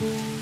thank you